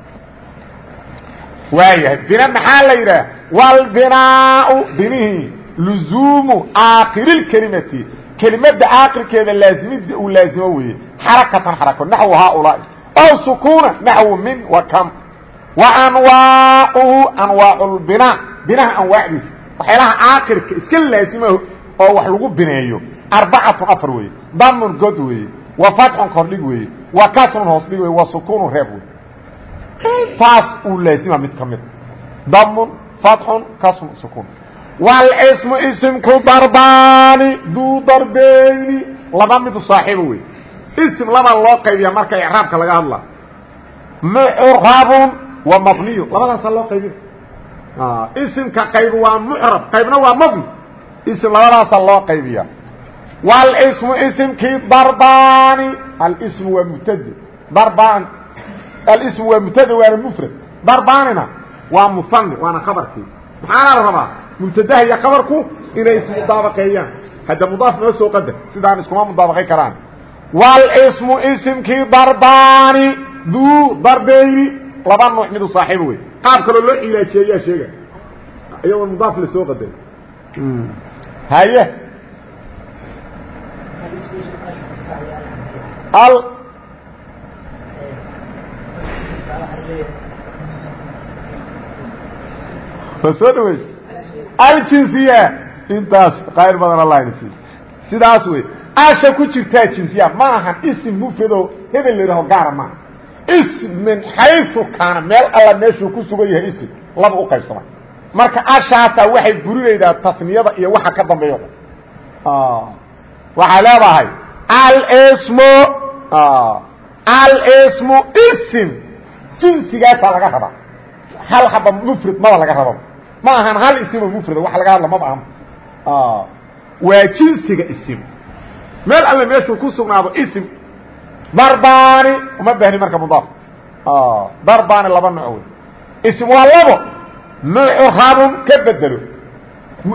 Waayahay bina maxaa la yidhaha wاlbinaau binihi luzuumu aakirilkelimati kelimadda aakirkeeda laazimida uu laazimo weeye xarakatan xarako naxwu haaulaa'i. Ow sukuuna naxwu min wa kam. Wa anwaacuhu anwaacu lbinaa binaha anwaacdiisa waxyaalaha aakirka iska laazima oo wax lagu bineeyo arbacatun afar weeye damun god weeye wa fatxun kordhig weeye wa kasrun hoos dhig weye wa sukuunu reeb weye intaas uu laasima mid ka mida damun fatxun kasmu sukun walismu isimku darbaani duu darbeyni laba midu saaxiibo wey ism labaa loo qaybiya marka icraabka laga hadla. Mucrabun wa mabniyu. Labadaasaa loo qaybina isimka qayb waa mucrab qaybna waa mabni. Ism labadaasaa loo qaybiya walismu isimkii darbaani. Alismu waa mubtade darbaan. Alismu waa mubtade waana mufrad. Darbaanina waa muani waana khabarkii. Maxaana la rabaa mubtadaha iyo khabarku inay ismudaabaqeeyaan hadda mudaaf noo soo qadar sidaan iskuma mudaabaqay karaan. Walismu isimkii darbaani duu darbeyni laba nuuc midu saaxiibo wey qaab kaloo loo cilaajiyeeyaa sheega. Iyagoo mudaaf la soo qadaray haye al. Ma soo dhaweys aljinsiya intaas qayr badan allahns sidaas wey asha ku jirtaa jinsiya ma ahan ism mufrado hebel la yidhaho gaara maaha ism min xaysu kaana meel alla meeshuu ku sugan yahay ism laba u qaybsama marka ashaasaa waxay burinaydaa tasniyada iyo waxa ka dambeeyo. Waxay leedahay alsmu alsmu ism jinsigaasaa laga rabaa. Hal haba mufrad maba laga raba ma ahan hal isimo mufrad wax laga hadla maba aha waa jinsiga isim meel alle meeshuu ku sugnaado isim. Darbani uma bahni marka mudaaf. Darbani laba nooc wey ism waa labo mucrabun ka bedelo.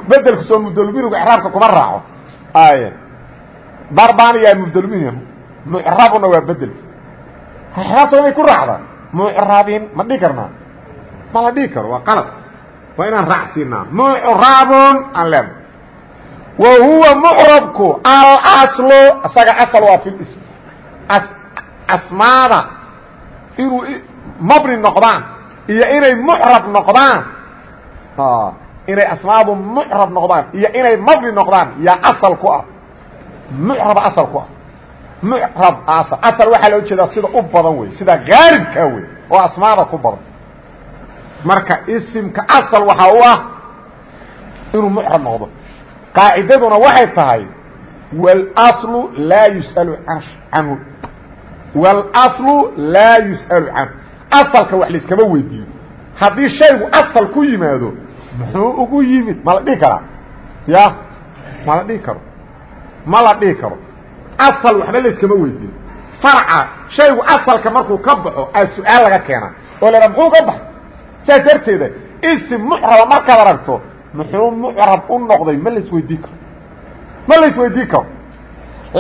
Bedelku soo mubdelminigu ixraabka kuma raaco. Ay darbani yaa mubdelmini mucrabuna waa bedelki ixraabta inay ku raacdaan mucrabin ma dhihi karnaa? Ma la dhihi karo waa qalad waa inaan raacsiinaa mucrabun aan leena wa huwa mucrabku alaslu isaga asal waa fi lism asmaada inuu mabni noqdaan iyo inay mucrab noqdaan. Inay asmaadu mucrab noqdaan iyo inay mabni noqdaan yaa asal ku ah. Mucrab asal ku ah. Mucrab asal. Asal waxaa loo jeedaa sida u badan wey sida gaalibkaa wey oo asmaada ku badan marka isimka asal waxaa u ah inuu mucrab noqdo qaacidaduna waxay tahay wاlأصlu laa yusأalu canhu wاlأصlu laa yus'alu canhu asalka wax layskama weydiiyo haddii shaygu asal ku yimaado muxuu ugu yimid ma la dhihi karaa ya ma la dhihi karo ma la dhihi karo asal waxba layskama weydiiyo farca shaygu asalka markuu ka baxo aa su-aal laga keenaa oo la muxuu ka baxay Saas darteeda isim mucraba markaad aragto muxuu mucrab u noqday ma laisweydii karo. Ma laisweydii karo.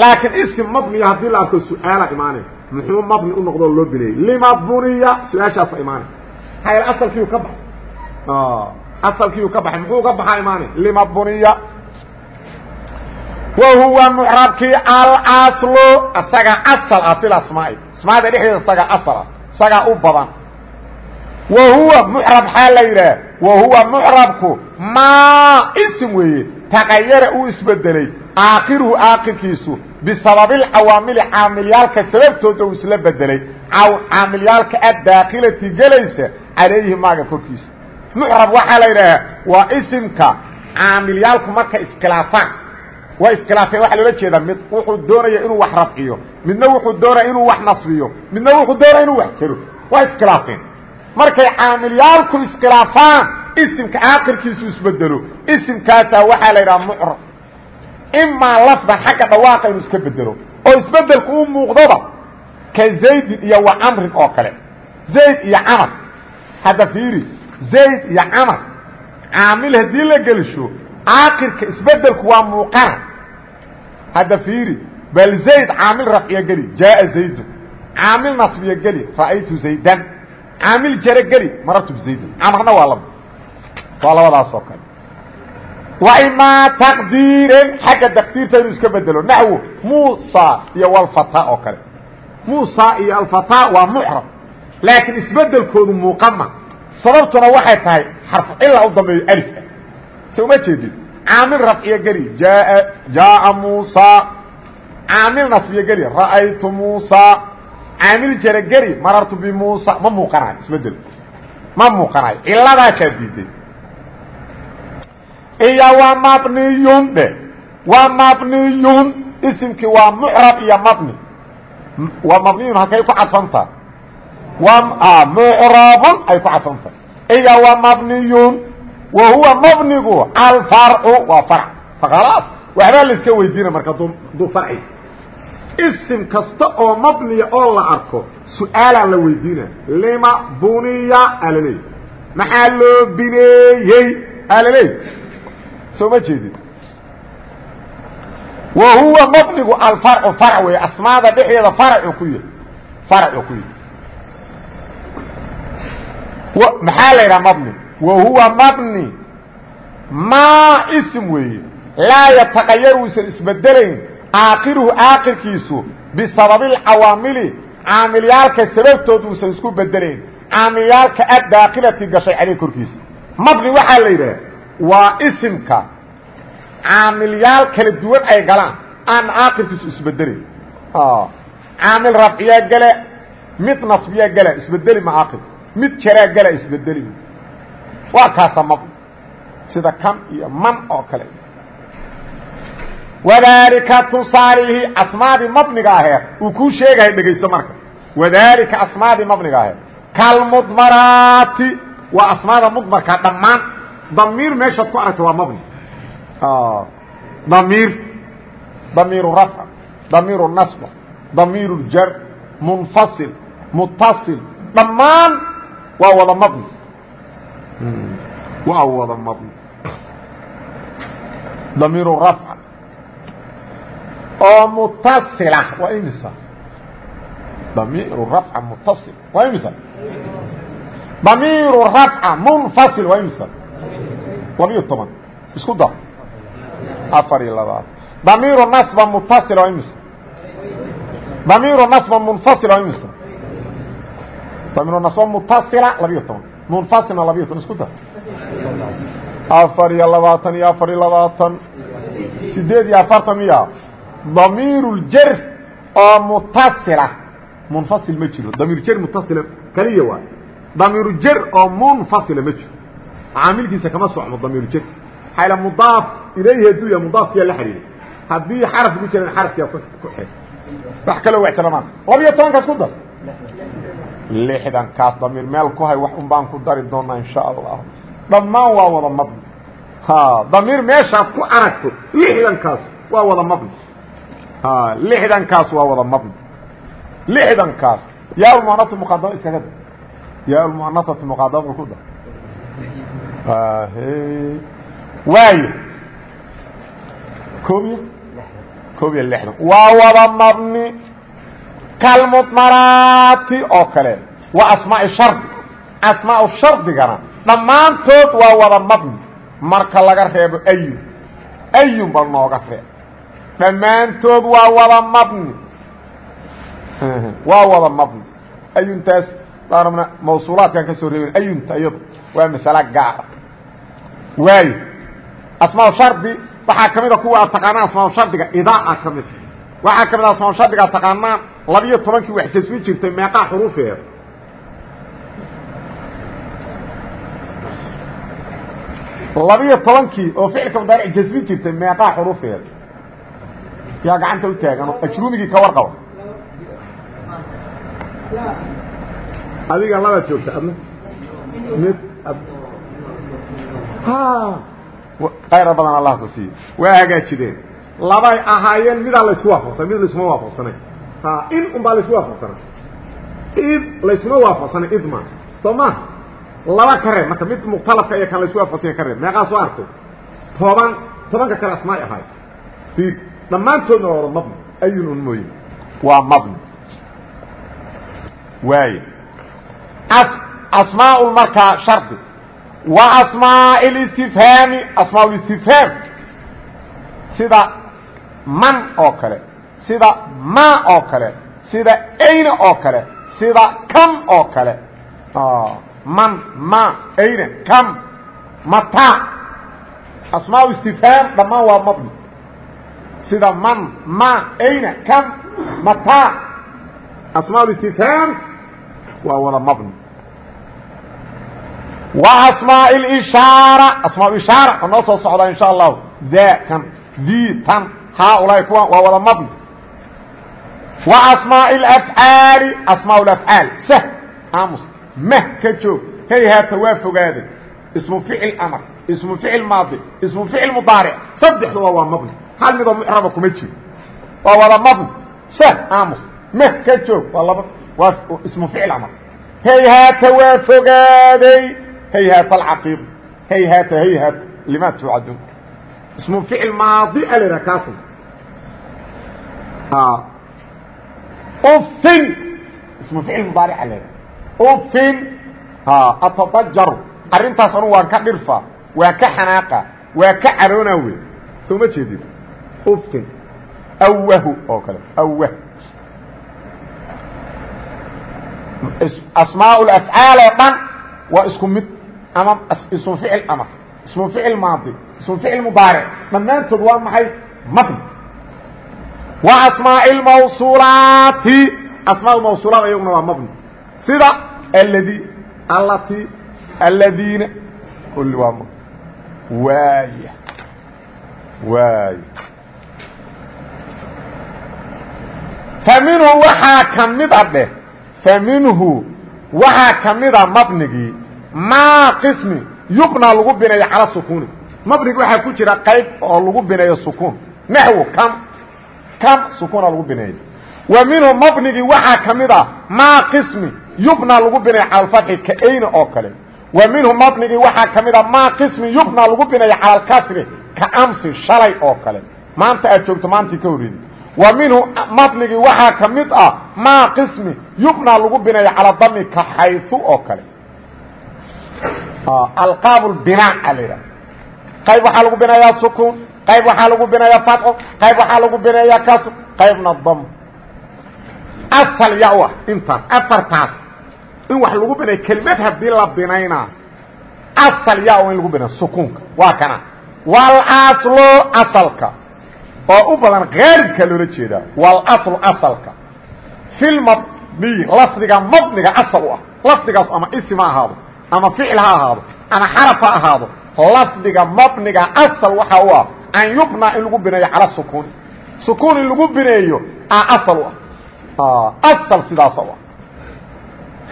Laakiin isim mabniya haddii la arko su'aala imaanay muxuu mabni u noqdoo loo bineeyey lima buniya su'aashaasa imaanay yaele asalkiiu ka baxay. Asalkiiu ka baxay muxuu ka baxaa imaanay lima buniya. Wa huwa mucrabkii alaslu isagaa asal ah fil asmaai asmaada dhexdeeda isagaa asal ah isagaa u badan wa huwa mucrab xaa la yidhaah? Wa huwa mucrabku maa isim weeye taqayara uu isbedelay aakhiruhu aakhirkiisu bisababilcawaamili caamilyaalka sababtooda uu isla bedelay caamilyaalka addaakilati gelaysa calayhi maaga korkiisa. Mucrab waxaa la yidhaahaa waa isimka caamilyaalku markay iskhilaafaan. Waa iskhilaafeen waxaa loola jeedaa mid wuxuu doonaya inuu wax rafciyo midna wuxuu doonaya inuu wax nasbiyo midna wuxuu doonaya inuu wax jero waa iskhilaafeen markay caamilyaalku iskhilaafaan isimka aakhirkiisu isbedelo isimkaasaa waxaa la yidhaha mucrab imaa lafdan xagga dhawaaqa iska bedelo oo isbedelku u muuqdoba ka zaydin iyo wa camrin oo kale. Zayd iyo camar. Hadda fiiri zayd iyo camar. Caamil haddii la gelisho aakhirka isbedelku waa muuqana. Hadda fiiri bal zayd caamil rafciya geli jaaa zaydun. Caamil nasbiya geli ra'aytu zaydan caamil jare geli marartu bizaydin camarna waa laba waa labadaas oo kale. Wa imaa taqdiirin xagga taqdiirta inuu iska bedelo naxwu muusa iyo walfata oo kale. Muusa iyo alfata waa mucrab. Laakiin isbedelkoodu muuqama sababtuna waxay tahay xarfu cila u dambeeyo alifka se uma jeedid caamil rafciya geli. Jaa jaaa muusa. Caamil nasbiya geli. Ra'aytu muusa caamil jarageri marartu bimuusa ma muuqanayo isbeddel ma muuqanayo ciladaasaa diiday iyo waa mabniyun dhe waa mabniyun isimkii waa mucrab iyo mabni waa mabniyun halkay ku cadfantaa waa mucrabun ay ku cadfantaha iyo waa mabniyun wa huwa mabnigu alfarcu waa farc khalaas waxbaa la iska weydiina marka duu farci isim kasta oo mabniya oo la arko su'aalaa la weydiina. Lima buniya alaleey. Maxaa loo bineeyey alaleey? Soo ma jeedin. Wa huwa mabnigu alfarcu farc wey asmaada dhexdeeda farcu ku yahy farcu ku yahy maxaa la yidhaha mabni? Wa huwa mabni maa ism weeye. Laa yataqayar uusan isbedelayn aakiruhu aakirkiisu bisababi اcawaamili caamilyaalka sababtood uusan isku bedelayn caamilyaalka addaakilati gashay caleyh korkiisa. Mabni waxaa la yidhaha waa isimka caamilyaal kala duwan ay galaan aan aakirkiisu isbedelayn caamil rafciyaa gale mid nasbiyaa gala isbedeli ma aakir mid jaraa gala isbedeli waa kaasa mabni sida kan iyo man oo kale wadaalika tusaalihi asmaadii mabniga aheed uu kuu sheegahay dhegayso marka. wadaalika asmaadii mabniga aheed kalmudmaraati waa asmaada mudmarka dhammaan. damiir meeshaad ku aragta waa mabni. Damiir. damiiru rafca damiiru nasba damiiru jar munfasil mutasil dhammaan waa wada mabni. Waa wada mabni. Damiiru rafca oo mutasila waa imisa? Damiiru rafca mutasil waa imisa? Damiiru rafca munfasil waa imisa? Labiyo toban isku dar. Afar iyo labaad. Damiiru nasba mutasil waa imisa? Damiiru nasba munfasil waa imisa? Damiiru nasba mutasila labiyo toban. Munfasilna labiyo toban isku dar. Afar iyo labaatan iyo afar iyo labaatan. Sideed iyo afartan miya damiir اjar oo mutasila. Munfasil ma jiro. Damiir jar mutasila kaliya waay damiiru jar oo munfasila ma jiro. Caamilkiisa kama socmo damiiru jar maxaa mudaaf ilayhi hadduu yahay mudaafkiya la xiriira haddii xaraf ku jiran xarafkiya ku xig wax kaloo wextiramaan labiyo tobankaas ku dar. Lixdankaas damiir meel ku hay wax un baan ku dari doonaa insha allah. Dhammaan waa wada mabni. Damiir meeshaad ku aragto lixdankaas waa wada mabni lixdankaas waa wada mabni. Lixdankaas yaa muanata muqadama iskaga da yaa muanatati muqadama ku da waayo koob iyo koob iyo lixdan. Waa wada mabni kalmudmaraati oo kale. Waa asmaai shardi asmaau shardigana dhammaantood waa wada mabni. Marka laga reebo ayun ayun bal nooga reeb dhammaantood waa wada mabni. Waa wada mabni. Ayuntaas daarabna mawsuulaadkan ka soo reeben ayunta iyadu waa masalo gaara waayo asmaa shardi waxaa ka mida kuwa ad taqaanaan asmaa shardiga idaa ka mida waxaa ka mid a asmaa shardiga ad taqaanaan labiyo tobankii wax jasmi jirtay meeqaa xuruufeeda. Labiyo tobankii oo ficilka mudaaric jasmi jirtay meeqaa xuruufeeda yaa gacanta u taagan ajrumigii ka warqaba. Adiga labaad joogta adna mid kayra badan allah ku siiyo waa hagaajideen. Labay ahaayeen midaa laysku waafaqsanay mid laysuma waafaqsanay in un baa laysku waafaqsanay id laysuma waafaqsanay id ma. Soo ma laba ka reeb marka mid mukhtalafka iyo kan laysku waafaqsanya ka reeb meeqaa soo artay toban tobanka kale asmaay ahaay dhammaantoodna waa wada mabni. Ayun un mooye. Waa mabni. Waay asmaa markaa shardi. Wa asmaa اlistifhaami asmaa اlistifhaam sida man oo kale sida ma oo kale sida ayna oo kale sida kam oo kale. Man ma ayna kam mata asmaa istifhaam dhammaan waa mabni sida man ma ayna kam mata asmaa istifhaam waa wada mabni. Wa asmaa ishaara asmaa ishaara noo soo socdaa insha allahu. Da kan dii tan haaulaai kuwan waa wada mabni. Wa asmaa afcaali asmaa afcaal sah aamus mah ka joog. Hey haata waa fogaaday ismu ficil amar ismu ficil maadi ismu ficil mudaaric saddexduba waa mabni hal midoo mucraba kuma jiro waa wada mabni. Sah aamus mah ka joog waa laba waa ismu ficil amar hayhaata waa fogaaday. Hayhaata alcaqiiq hayhaata hayhaata lima tuucaduun ismu ficil maadi a la yidhaha kaasna ufin ismu ficil mudaarica la yidhaha ufin atadajaru arrintaas anu waan ka dhirfa waa ka xanaaqa waa ka caroona wey soo ma jeedid ufin awahu oo kale. Awah asmaa afcaal oo dhan waa isku mid ama ismu ficil amar ismu ficil maadi ismu ficil mudaaric dhammaantood waa maxay? Mabni. Wa asmaa mawsuulaati. Asmaa mawsuulaat ayaguna waa mabni. Sida aladi alati aladiina kulli waa mabni. Waaya. Waay faminhu waxaa ka mid a dheh. Faminhu waxaa ka mida mabnigii maa qismi yubna lagu binayo cala sukuuni. Mabnigi waxaa ku jira qayb oo lagu bineeyo sukuun naxwu kam. Kam sukuuna lagu bineeyo wa minhu mabnigii waxaa ka mid a maa qismi yubna lagu binayo cala alfatxi ka ayna oo kale. Wa minhu mabnigii waxaa ka mid a maa qismi yubna lagu binayo cala alkasri ka amsi shalay oo kale. Maanta aad joogto maantii ka horreedi wa minhu mabnigii waxaa ka mid ah maa qismi yubna lagu binayo calaa dami ka xayu oo kale. Alqaab binaa a la yidhaha qayb waxaa lagu binayaa sukuun qayb waxaa lagu binayaa fatxo qayb waxaa lagu binayaa kasr qaybna dam asal ya ah intaas afartaas in wax lagu binayo kelimad haddii la binaynaa asal ya in lagu binaya sukuunka waa kana. Walaslo asalka oo u badan haalibka loola jeedaa walaslu asalka. Fi lmabniyi lafdiga mabniga asal u ah. Lafdigaas ama isim ha ahaado ama ficil ha ahaado ama xaraf ha ahaado. Lafdiga mabniga asal waxa u ah an yubna in lagu bineeyo cala sukuuni sukuun in lagu bineeyo asal u ah. Asal sidaasa u ah.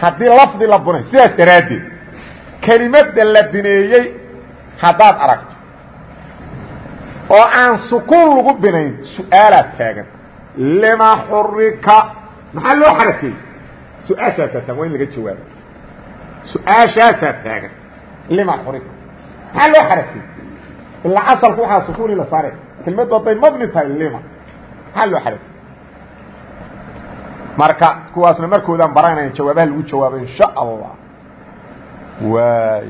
Haddii lafdi la bunay sidaas daraaddeed kelimada la bineeyey haddaad aragto oo aan sukuun lagu binayn su'aalaa taagan. Lima xurika maxaa loo xarakeeyey su'aashaasaa taagan waa in laga jawaabo su'aashaasaa taagan. Lima xurika maxaa loo xarakeeyey ilaa asalku waxaa sukuuni la saare kelmaddu hadday mabni tahay lima. Maxaa loo xarakeeyey marka kuwaasna markoodaan baranayn jawaabaha lagu jawaabo in sha allah. Waay